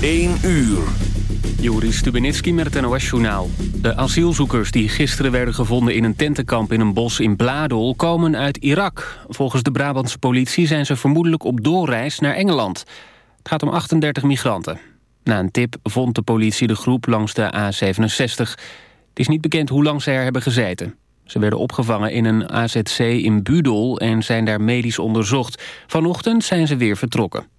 1 uur. Joris Stubenitski met het NOS-journaal. De asielzoekers die gisteren werden gevonden in een tentenkamp in een bos in Bladel... komen uit Irak. Volgens de Brabantse politie zijn ze vermoedelijk op doorreis naar Engeland. Het gaat om 38 migranten. Na een tip vond de politie de groep langs de A67. Het is niet bekend hoe lang ze er hebben gezeten. Ze werden opgevangen in een AZC in Budel en zijn daar medisch onderzocht. Vanochtend zijn ze weer vertrokken.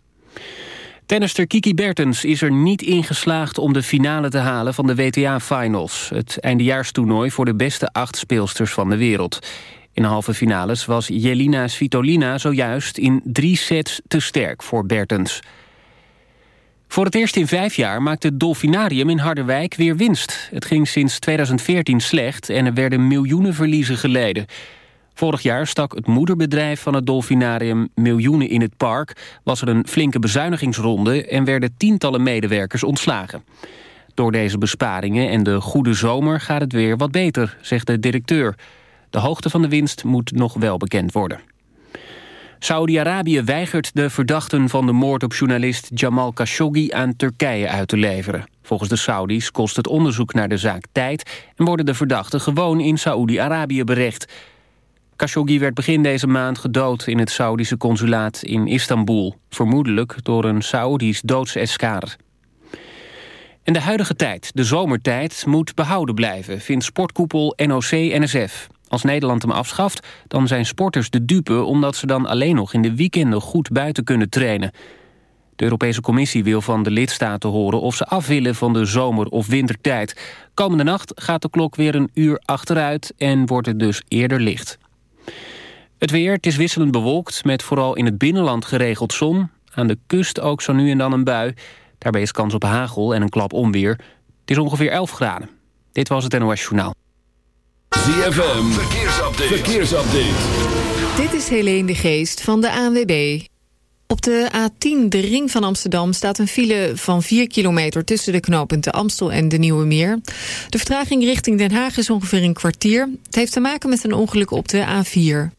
Tennister Kiki Bertens is er niet in geslaagd om de finale te halen van de WTA-finals. Het eindejaarstoernooi voor de beste acht speelsters van de wereld. In de halve finales was Jelina Svitolina zojuist in drie sets te sterk voor Bertens. Voor het eerst in vijf jaar maakte het Dolfinarium in Harderwijk weer winst. Het ging sinds 2014 slecht en er werden miljoenen verliezen geleden. Vorig jaar stak het moederbedrijf van het Dolfinarium miljoenen in het park... was er een flinke bezuinigingsronde en werden tientallen medewerkers ontslagen. Door deze besparingen en de goede zomer gaat het weer wat beter, zegt de directeur. De hoogte van de winst moet nog wel bekend worden. Saudi-Arabië weigert de verdachten van de moord op journalist Jamal Khashoggi aan Turkije uit te leveren. Volgens de Saudis kost het onderzoek naar de zaak tijd en worden de verdachten gewoon in Saoedi-Arabië berecht. Khashoggi werd begin deze maand gedood in het Saudische consulaat in Istanbul. Vermoedelijk door een Saoedisch doodseskader. In de huidige tijd, de zomertijd, moet behouden blijven... vindt sportkoepel NOC-NSF. Als Nederland hem afschaft, dan zijn sporters de dupe... omdat ze dan alleen nog in de weekenden goed buiten kunnen trainen. De Europese Commissie wil van de lidstaten horen... of ze af willen van de zomer- of wintertijd. Komende nacht gaat de klok weer een uur achteruit... en wordt het dus eerder licht. Het weer, het is wisselend bewolkt... met vooral in het binnenland geregeld zon. Aan de kust ook zo nu en dan een bui. Daarbij is kans op hagel en een klap onweer. Het is ongeveer 11 graden. Dit was het NOS Journaal. ZFM, verkeersupdate. verkeersupdate. Dit is Helene de Geest van de ANWB. Op de A10, de ring van Amsterdam, staat een file van 4 kilometer... tussen de knooppunten Amstel en de Nieuwe Meer. De vertraging richting Den Haag is ongeveer een kwartier. Het heeft te maken met een ongeluk op de A4.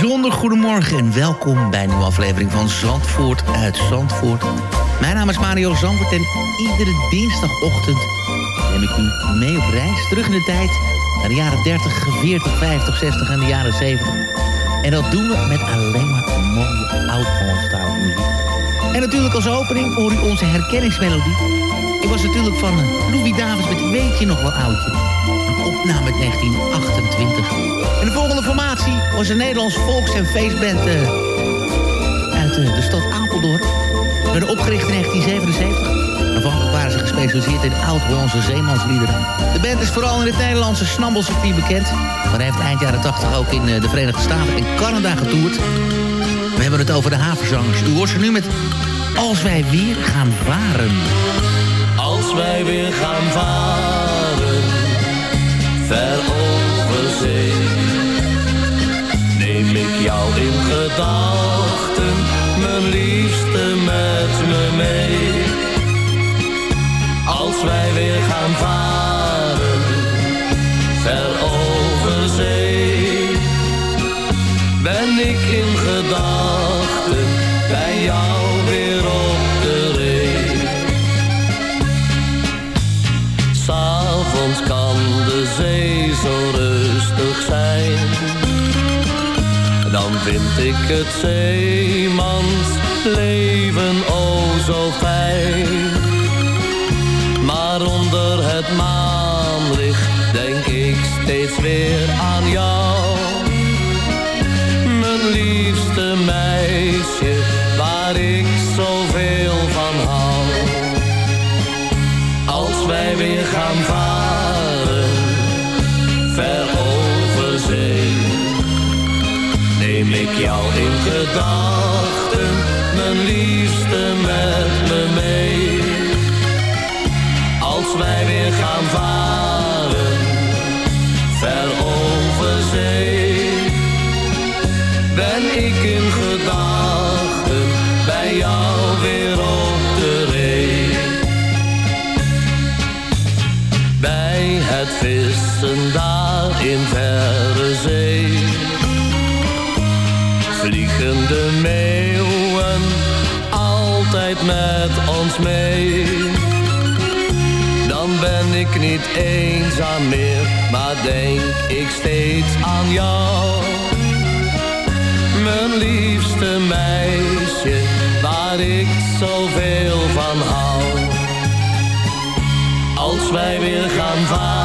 Bijzonder goedemorgen en welkom bij een nieuwe aflevering van Zandvoort uit Zandvoort. Mijn naam is Mario Zandvoort en iedere dinsdagochtend neem ik u mee op reis terug in de tijd naar de jaren 30, 40, 50, 60 en de jaren 70. En dat doen we met alleen maar mooie oud-Hollandstalige muziek. En natuurlijk als opening hoor u onze herkenningsmelodie. Ik was natuurlijk van eh, Louis Davids met Weet je nog wel oudje? Opname uit 1928. En de volgende formatie was een Nederlands volks- en feestband eh, uit eh, de stad Apeldoorn. Ze werden opgericht in 1977. Aanvankelijk waren ze gespecialiseerd in oud-Hollandse zeemansliederen. De band is vooral in het Nederlandse snabbelcircuit bekend. Maar heeft eind jaren 80 ook in eh, de Verenigde Staten en Canada getoerd. We hebben het over de havenzangers. U hoort ze nu met Als wij weer gaan varen. Als wij weer gaan varen, ver over zee, neem ik jou in gedachten, mijn liefste ik het zeemans leven o oh zo fijn. Maar onder het maanlicht denk ik steeds weer gedachten, mijn liefste met me mee. Als wij weer gaan varen, ver over zee, ben ik in gedachten bij jou weer op de ree. Bij het vissen daar mee. Dan ben ik niet eenzaam meer, maar denk ik steeds aan jou. Mijn liefste meisje, waar ik zo veel van hou. Als wij weer gaan varen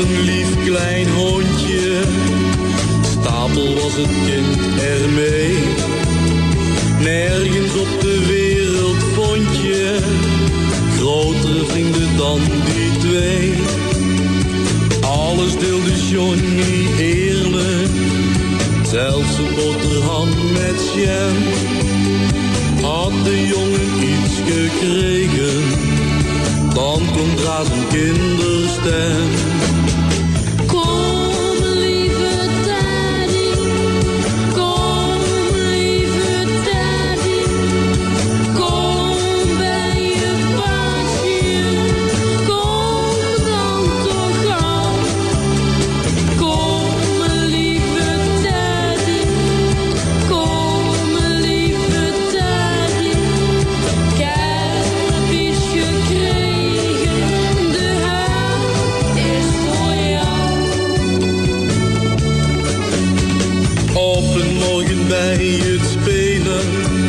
een lief klein hondje. Stapel was het kind ermee. Nergens op de wereld vond je grotere vrienden dan die twee. Alles deelde Johnny eerlijk, zelfs een boterham met jam. Had de jongen iets gekregen, dan komt daar zijn kinderstem. love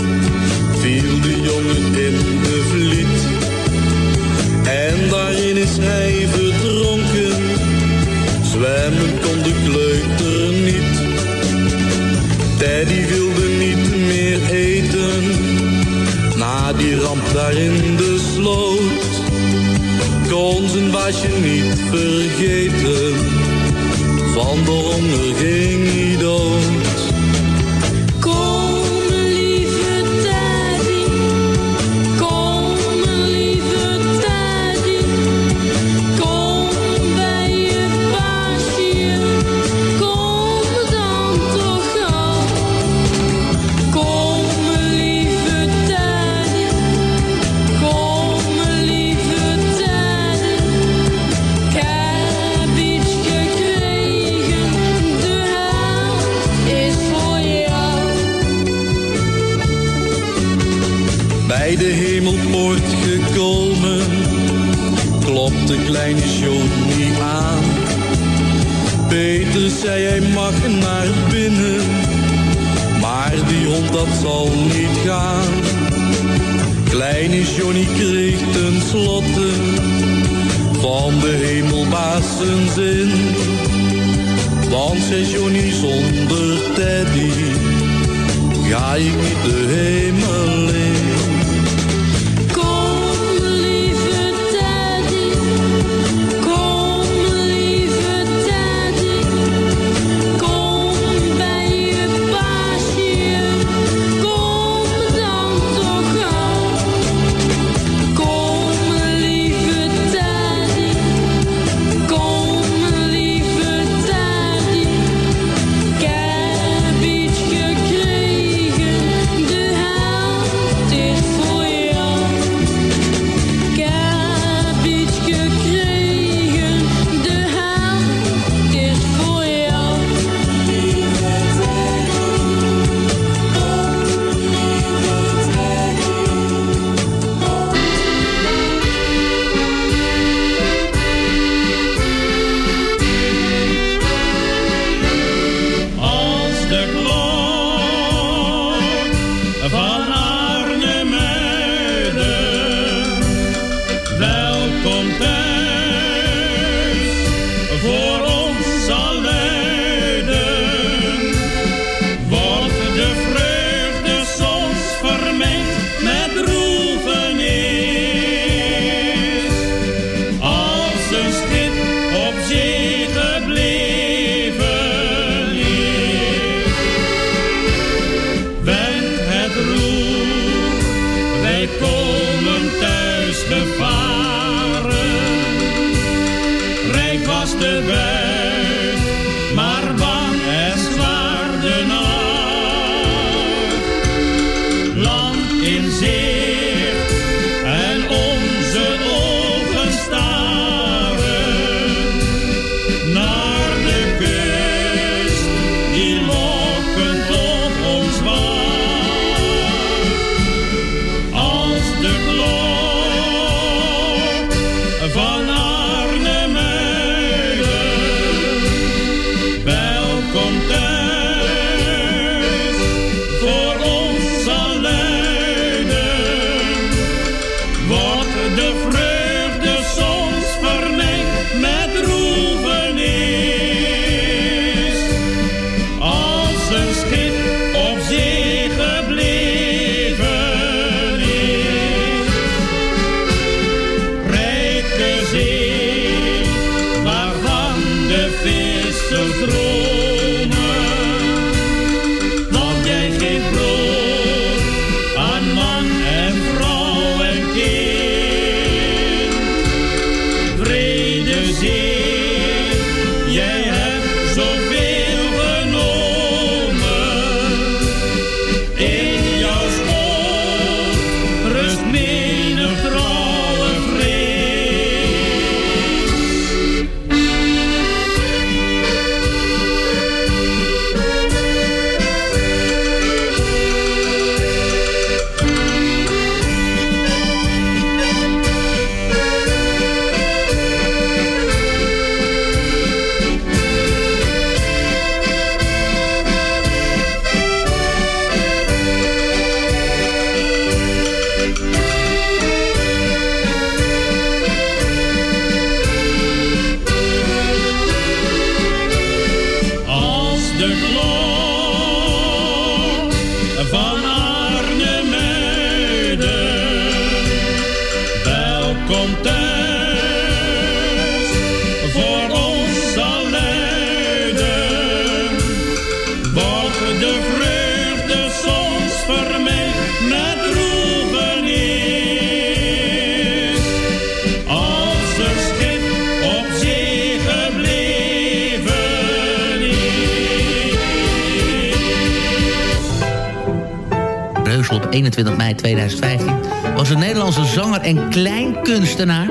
Op 21 mei 2015 was een Nederlandse zanger en kleinkunstenaar.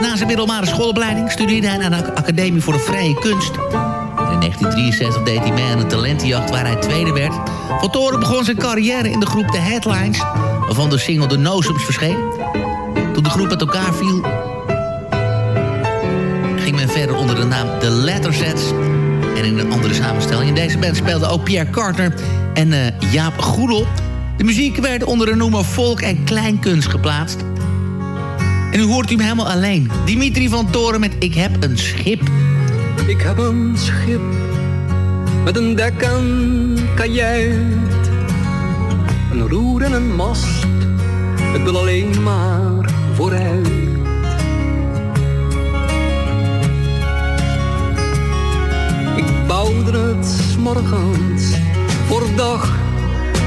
Na zijn middelbare schoolopleiding studeerde hij aan de Academie voor de Vrije Kunst. In 1963 deed hij mee aan een talentenjacht waar hij tweede werd. Van Toren begon zijn carrière in de groep The Headlines... waarvan de single The Nozems verscheen. Toen de groep uit elkaar viel... ging men verder onder de naam The Lettersets... en in een andere samenstelling. In deze band speelden ook Pierre Carter en eh, Jaap Goedel... De muziek werd onder de noemer volk- en kleinkunst geplaatst. En nu hoort u hem helemaal alleen. Dimitri van Toren met Ik heb een schip. Ik heb een schip met een dek en kajuit. Een roer en een mast, het wil alleen maar vooruit. Ik bouwde het morgens voor dag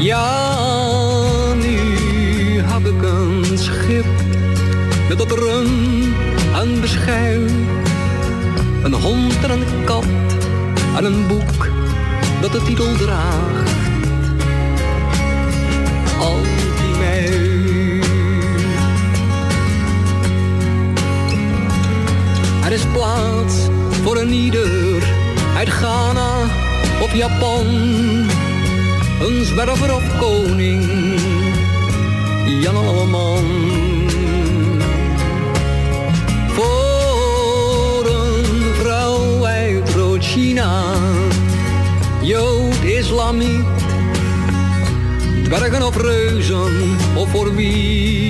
Ja, nu heb ik een schip met dat rum en beschuit. Een hond en een kat en een boek dat de titel draagt. Al die mij. Er is plaats voor een ieder uit Ghana of Japan. Zwerver of koning, Jan Alleman. Voor een vrouw uit Rood-China, Jood, Islamiet. Dwergen of reuzen, of voor wie.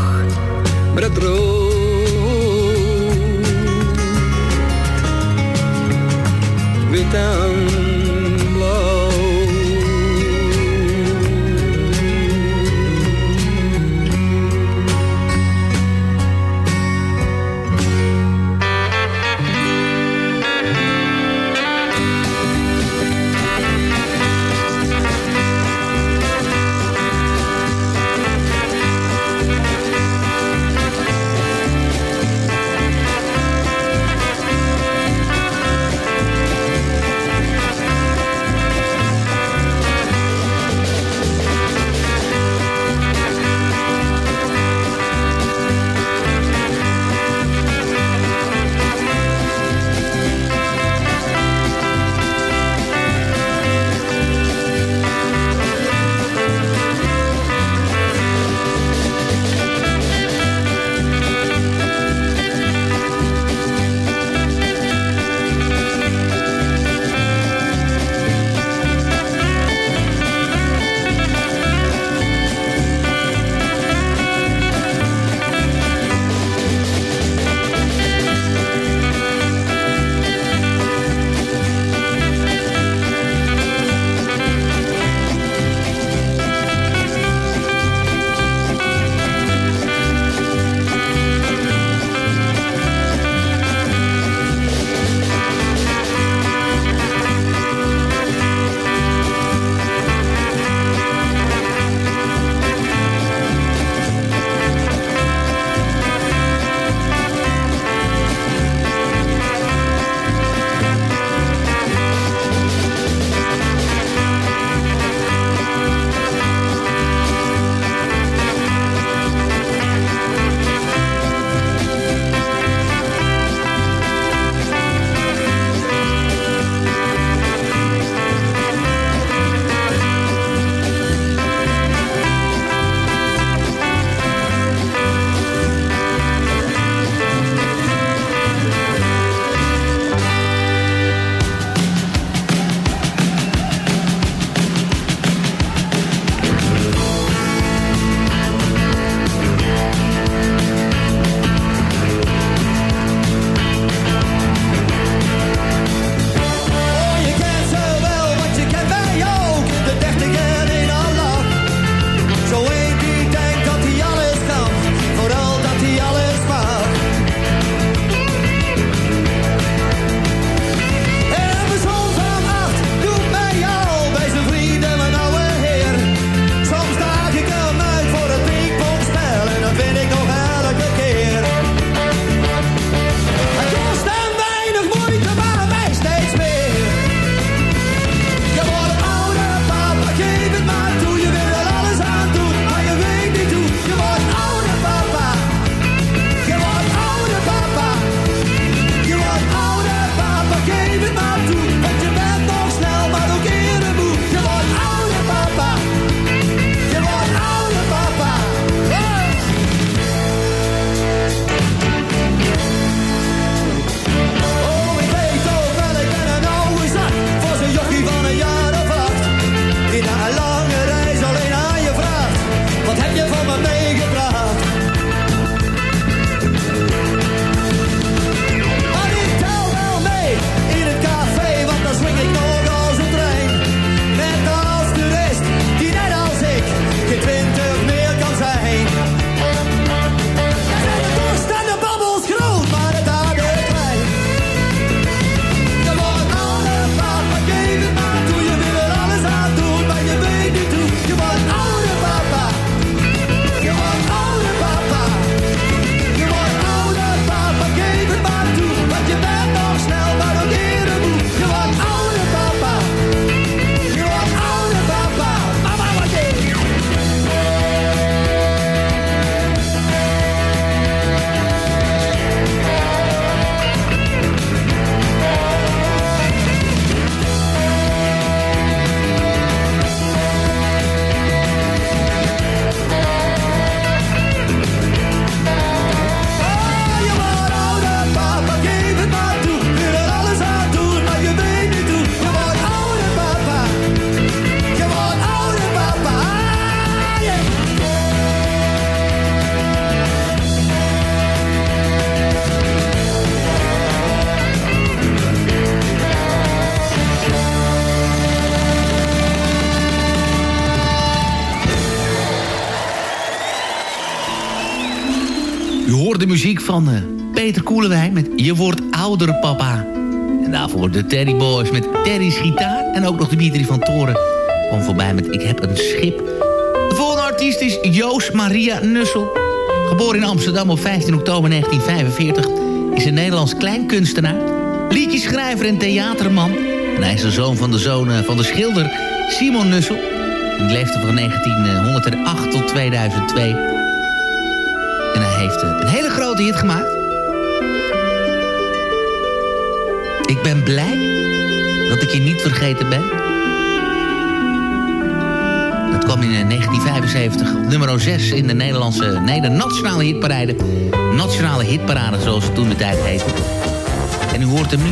met het en muziek van eh, Peter Koelewijn met Je wordt ouder papa. En daarvoor de Teddy Boys met Teddy's gitaar. En ook nog Dimitri van Toren kwam voorbij met Ik heb een schip. De volgende artiest is Joost Maria Nussel. Geboren in Amsterdam op 15 oktober 1945... is een Nederlands kleinkunstenaar, liedjeschrijver en theaterman. En hij is de zoon van de zoon eh, van de schilder Simon Nussel. Die leefde van 1908 tot 2002. Heeft eh, een hele grote hit gemaakt. Ik ben blij dat ik je niet vergeten ben. Dat kwam in eh, 1975 op nummer 6 in de Nederlandse, nee, nationale hitparade. Nationale hitparade, zoals het toen de tijd heette. En u hoort hem nu.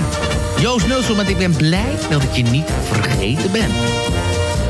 Joost Nussel met Ik ben blij dat ik je niet vergeten ben.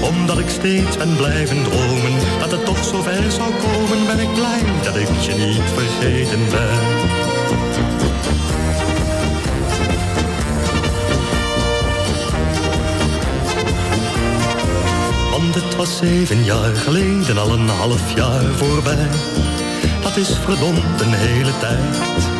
Omdat ik steeds ben blijven dromen, dat het toch zo ver zou komen, ben ik blij dat ik je niet vergeten ben. Want het was zeven jaar geleden, al een half jaar voorbij. Dat is verdomd een hele tijd.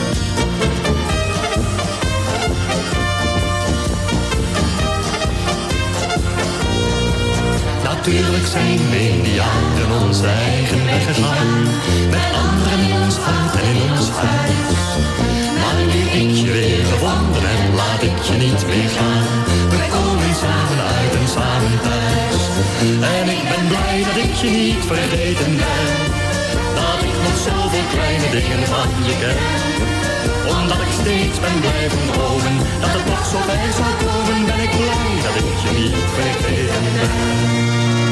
Natuurlijk zijn we in die jaren onze eigen weg gegaan. Met anderen ons hart en in ons huis. Maar nu ik je weer gevonden heb, laat ik je niet meer gaan. We komen samen uit en samen thuis. En ik ben blij dat ik je niet vergeten ben. Dat ik nog zoveel kleine dingen van je ken omdat ik steeds ben blijven dromen. Dat het toch zo bij zou komen Ben ik blij dat ik je niet vergeten ben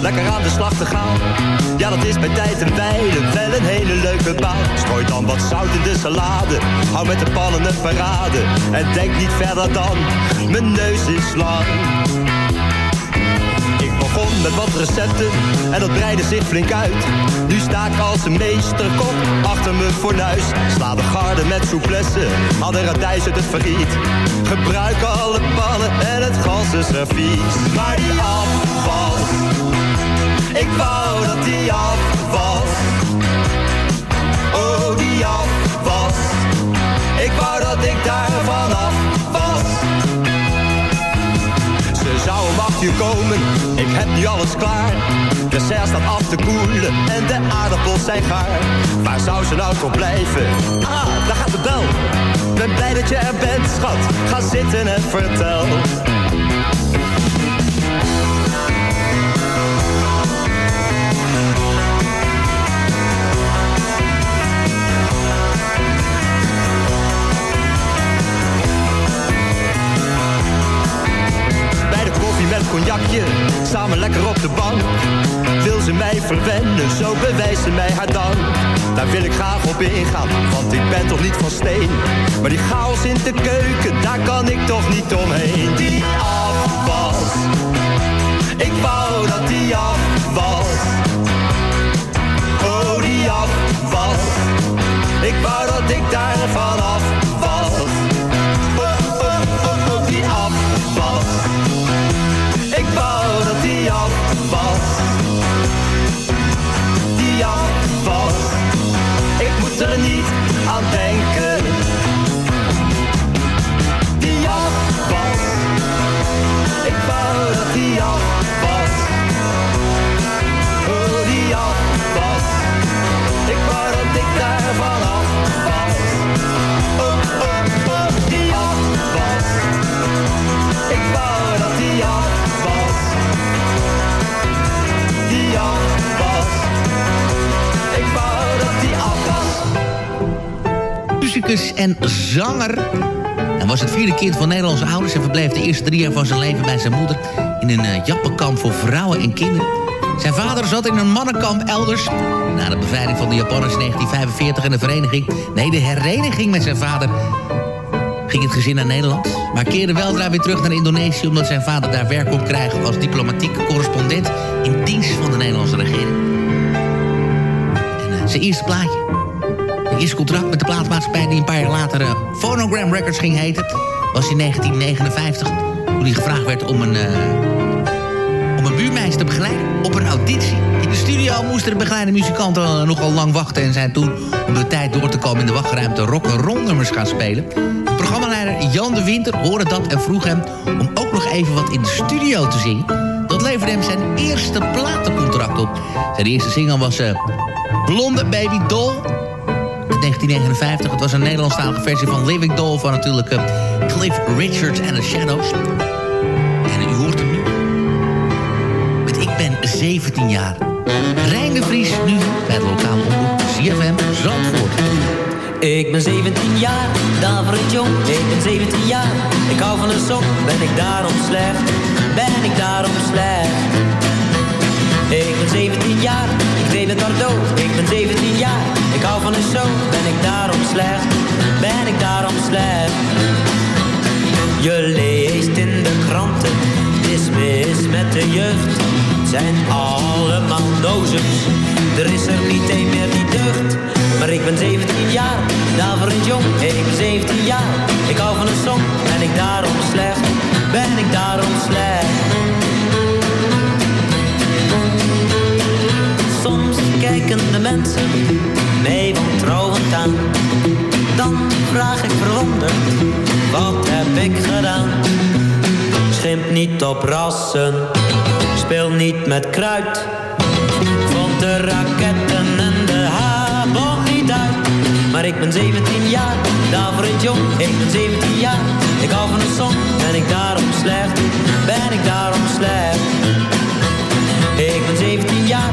lekker aan de slag te gaan. Ja, dat is bij tijd en wijle wel een hele leuke baan. Strooi dan wat zout in de salade, hou met de pannen een parade. En denk niet verder dan, mijn neus is lang. Ik begon met wat recepten en dat breidde zich flink uit. Nu sta ik als een meesterkok achter mijn fornuis. Sla de garde met souplesse, haal de radijs uit het verriet. Gebruik alle pannen en het gas is servies. Maar die afwas, ik wou dat die af was. Oh, die afwas, ik wou dat ik daar vanaf was. Ze zou om acht komen, ik heb nu alles klaar. De serre staat af te koelen en de aardappels zijn gaar. Waar zou ze nou toch blijven? Ah, daar gaat de bel. Ben blij dat je er bent, schat. Ga zitten en vertel. Samen lekker op de bank. Wil ze mij verwennen, zo bewijst ze mij haar dank. Daar wil ik graag op ingaan, want ik ben toch niet van steen. Maar die chaos in de keuken, daar kan ik toch niet omheen. Die afwas, ik wou dat die af was. Oh, die afwas, ik wou dat ik daar vanaf was. Die af was. Die af was. Ik moet er niet aan denken. En zanger. Hij was het vierde kind van Nederlandse ouders... en verbleef de eerste drie jaar van zijn leven bij zijn moeder... in een eh, jappenkamp voor vrouwen en kinderen. Zijn vader zat in een mannenkamp elders. Na de bevrijding van de Japanners in 1945 en de vereniging... nee, de hereniging met zijn vader... ging het gezin naar Nederland. Maar keerde weldra weer terug naar Indonesië... omdat zijn vader daar werk kon krijgen als diplomatiek correspondent... in dienst van de Nederlandse regering. En eh, zijn eerste plaatje eerste contract met de plaatmaatschappij die een paar jaar later eh, Phonogram Records ging heten... was in 1959, toen hij gevraagd werd om een, eh, om een buurmeisje te begeleiden op een auditie. In de studio moesten de begeleide muzikanten eh, nogal lang wachten... en zijn toen om de tijd door te komen in de wachtruimte rock'n'roll nummers gaan spelen. Programmaleider Jan de Winter hoorde dat en vroeg hem om ook nog even wat in de studio te zingen. Dat leverde hem zijn eerste platencontract op. Zijn eerste single was Blonde Baby Doll... uit 1959. Het was een Nederlandstalige versie van Living Doll... van natuurlijk eh, Cliff Richards en The Shadows. En u hoort hem nu. Met Ik ben 17 jaar. Rijn de Vries nu bij het lokale omroep CFM Zandvoort. Ik ben 17 jaar, daverend jong, ik ben 17 jaar. Ik hou van een sok, ben ik daarom slecht? Ben ik daarom slecht? Ik ben 17 jaar, ik deed het Bordeaux. Ik ben 17 jaar, ik hou van een show. Ben ik daarom slecht? Ben ik daarom slecht? Je leest in de kranten, is mis met de jeugd. Zijn allemaal nozems, er is er niet één meer die deugt. Maar ik ben 17 jaar, daverend jong, ik ben 17 jaar. Ik hou van een song, ben ik daarom slecht? Ben ik daarom slecht? Mee wantrouwend aan. Dan vraag ik verwonderd, wat heb ik gedaan? Schimp niet op rassen, speel niet met kruid. Vond de raketten en de habon niet uit. Maar ik ben 17 jaar, daverend jong, ik ben 17 jaar. Ik hou van een song, ben ik daarom slecht? Ben ik daarom slecht? Ik ben 17 jaar,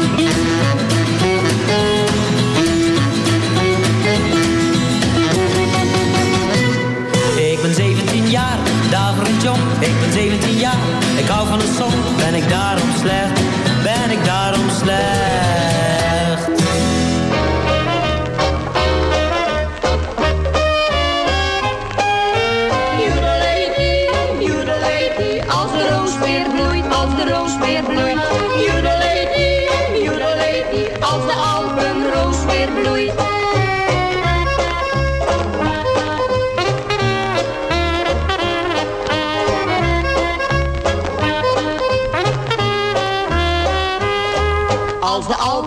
Ik ben 17 jaar. Ik hou van een song, ben ik daarom slecht? Ben ik daarom slecht?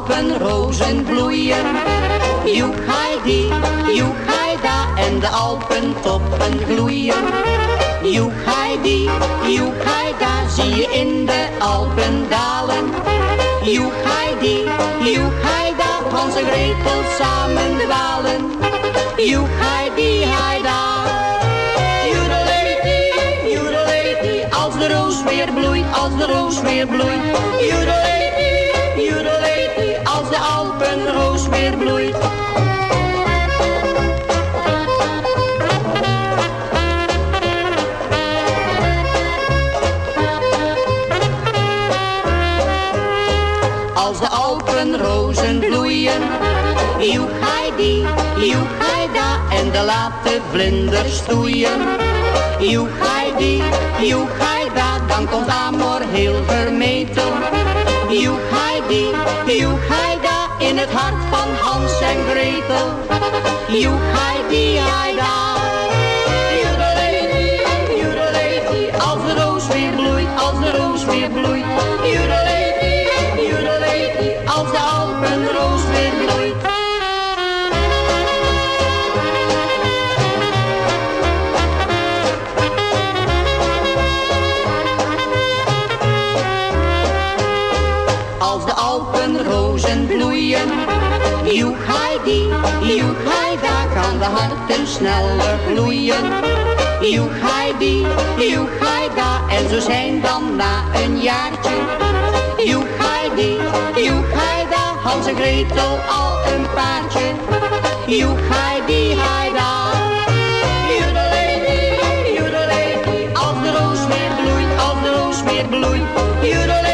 Als de alpenrozen bloeien, joek die, joek da en de alpentoppen gloeien. Joek die, joek da, zie je in de Alpen dalen. Joek die, joek da, Hans en Gretel samen dwalen. Joek die, da. Joedelady, joedelady, als de roos weer bloeit, als de roos weer bloeit. Joedelady, als de Alpenroos weer bloeit. Als de Alpenrozen bloeien, joek die, joek da en de late vlinders stoeien. Joek die, joek da, dan komt Amor heel vermetel. Joek die, joek da, in het hart van Hans en Gretel. Joek die, da. Joedelady, joedelady, als de roos weer bloeit, als de roos weer bloeit. Joedelady, joedelady, als de Alpenroos weer bloeit. Joegaida gaan de harten sneller gloeien. Joegaidi, joegaida en zo zijn dan na een jaartje. Joegaidi, joegaida, Hans en Gretel al een paardje. Joegaidi, haida. Joedeledi, joedeledi, als de roos weer bloeit, als de roos weer bloeit. Joedeledi,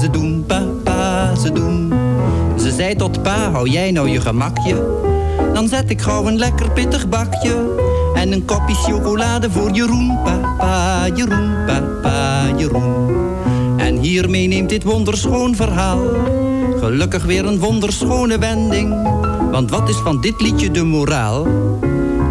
Ze doen, papa, ze doen. Ze zei tot pa, hou jij nou je gemakje? Dan zet ik gauw een lekker pittig bakje. En een kopje chocolade voor Jeroen. Papa, Jeroen, papa, Jeroen. En hiermee neemt dit wonderschoon verhaal. Gelukkig weer een wonderschone wending. Want wat is van dit liedje de moraal?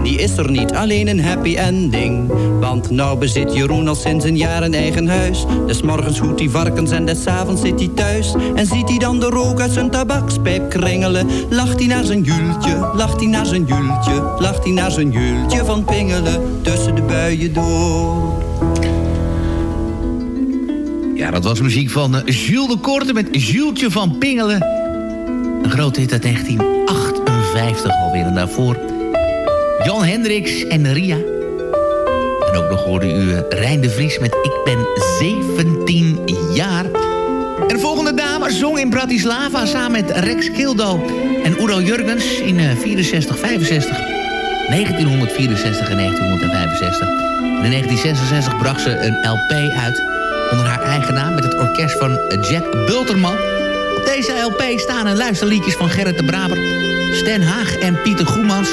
Die is er niet, alleen een happy ending. Want nou bezit Jeroen al sinds een jaar een eigen huis. Des morgens hoedt hij varkens en des avonds zit hij thuis. En ziet hij dan de rook uit zijn tabakspijp kringelen. Lacht hij naar zijn jultje, lacht hij naar zijn jultje. Lacht hij naar zijn jultje van pingelen tussen de buien door. Ja, dat was muziek van eh, Jules de Korte met Jultje van Pingelen. Een grote hit uit 1958 alweer. En daarvoor Jan Hendricks en Ria. En ook nog hoorde u eh, Rijn de Vries met Ik ben 17 jaar. En de volgende dame zong in Bratislava samen met Rex Kildo en Udo Jurgens in eh, 64, 65. 1964 en 1965. En in 1966 bracht ze een LP uit onder haar eigen naam... met het orkest van Jack Bulterman. Op deze LP staan en luisterliedjes van Gerrit de Braber... Stan Haag en Pieter Goemans.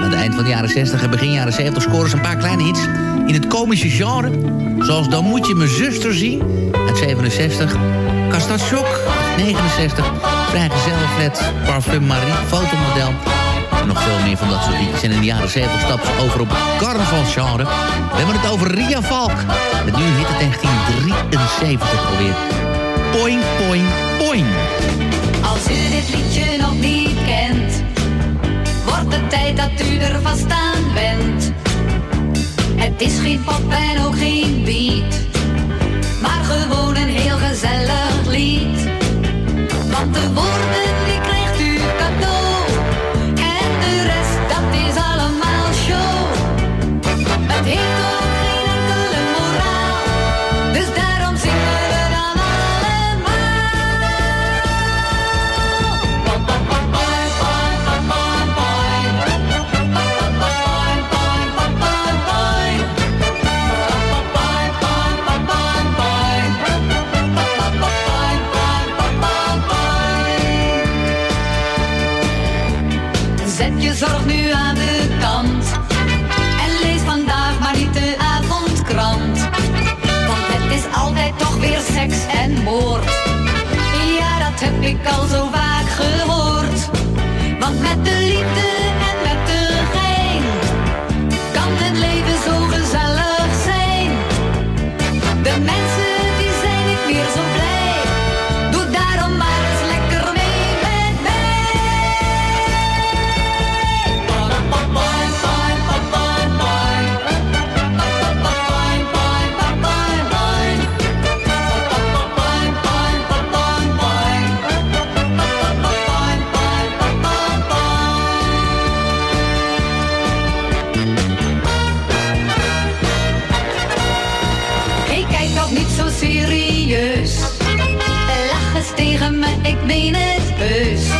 Aan het eind van de jaren 60 en begin jaren 70 scoren ze een paar kleine hits... in het komische genre. Zoals Dan moet je mijn zuster zien uit 67. Kastatsjok 69. Vrijgezellenflat, Parfum Marie, fotomodel... En nog veel meer van dat soort liedjes. En in de jaren 70 stapt ze over op het carnavalsgenre. We hebben het over Ria Valk. Met nu hit het 1973 alweer. Poing, poing, poing. Als u dit liedje nog niet kent, het tijd dat u er vast aan bent. Het is geen pop en ook geen beat, maar gewoon een heel gezellig lied. Want de woorden seks en moord. Ja, dat heb ik al zo vaak gehoord. Want met de ik meen het heus.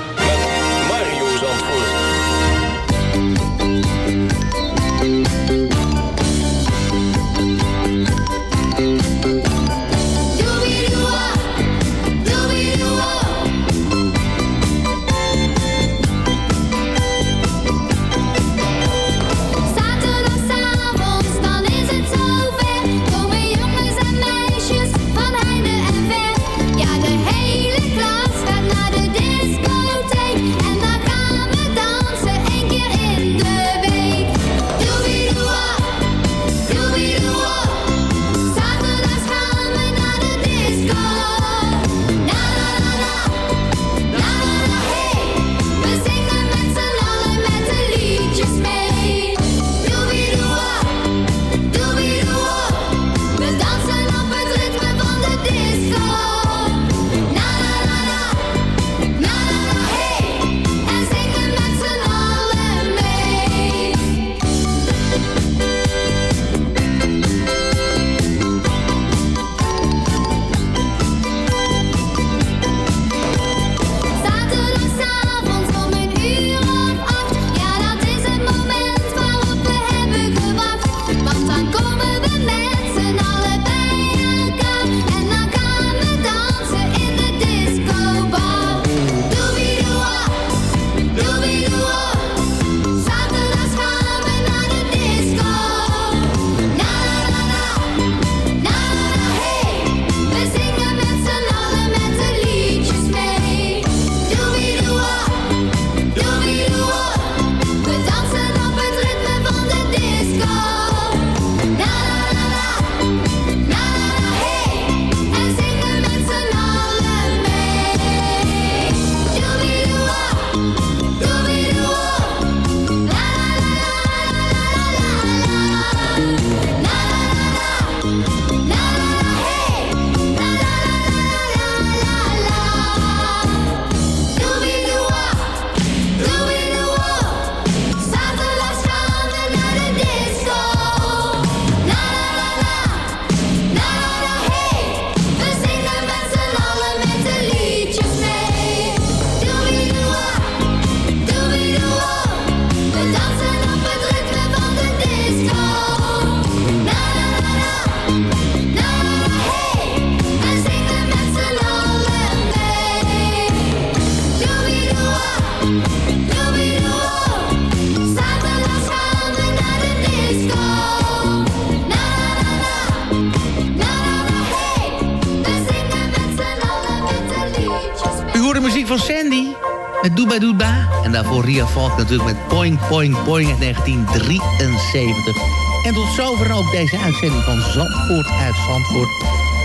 Ria Valk natuurlijk met Poing Poing Poing uit 1973. En tot zover ook deze uitzending van Zandvoort uit Zandvoort.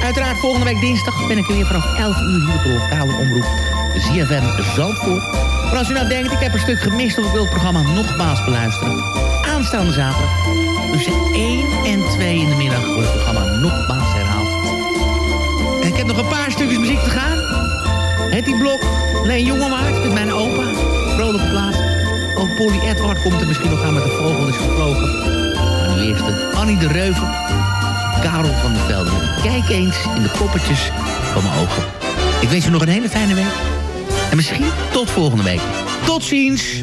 Uiteraard volgende week dinsdag ben ik er weer vanaf 11 uur hier op de lokale omroep. ZFM Zandvoort. Maar als u nou denkt, ik heb een stuk gemist of ik wil het programma nogmaals beluisteren. Aanstaande zaterdag tussen 1 en 2 in de middag wordt het programma nogmaals herhaald. En ik heb nog een paar stukjes muziek te gaan. Hetty Blok, Leen Jongewaard met mijn opa. Vrolijke plaats. Ook Polly Edward komt er misschien nog aan met de vogel is gevlogen. Maar nu Annie de Reuver. Karel van der Velde. Kijk eens in de poppetjes van mijn ogen. Ik wens je nog een hele fijne week. En misschien tot volgende week. Tot ziens!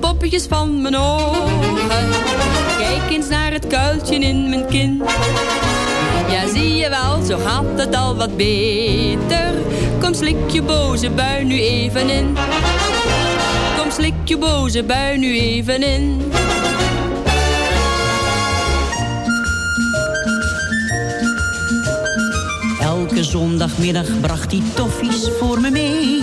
Poppetjes van mijn ogen. Kijk eens naar het kuiltje in mijn kin. Ja, zie je wel, zo gaat het al wat beter. Kom, slik je boze bui nu even in. Kom, slik je boze bui nu even in. Elke zondagmiddag bracht hij toffies voor me mee.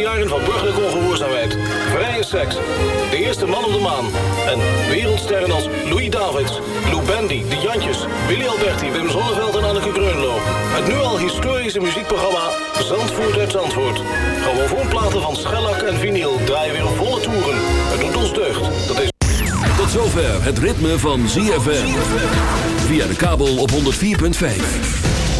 Jaren van burgerlijke ongehoorzaamheid, vrije seks, de eerste man op de maan... en wereldsterren als Louis Davids, Lou Bendy, De Jantjes, Willy Alberti, Wim Zonneveld en Anneke Greunlo. Het nu al historische muziekprogramma Zandvoort uit Zandvoort. Grammofoonplaten van schellak en vinyl draaien weer volle toeren. Het doet ons deugd. Dat is... Tot zover het ritme van ZFM. Via de kabel op 104.5.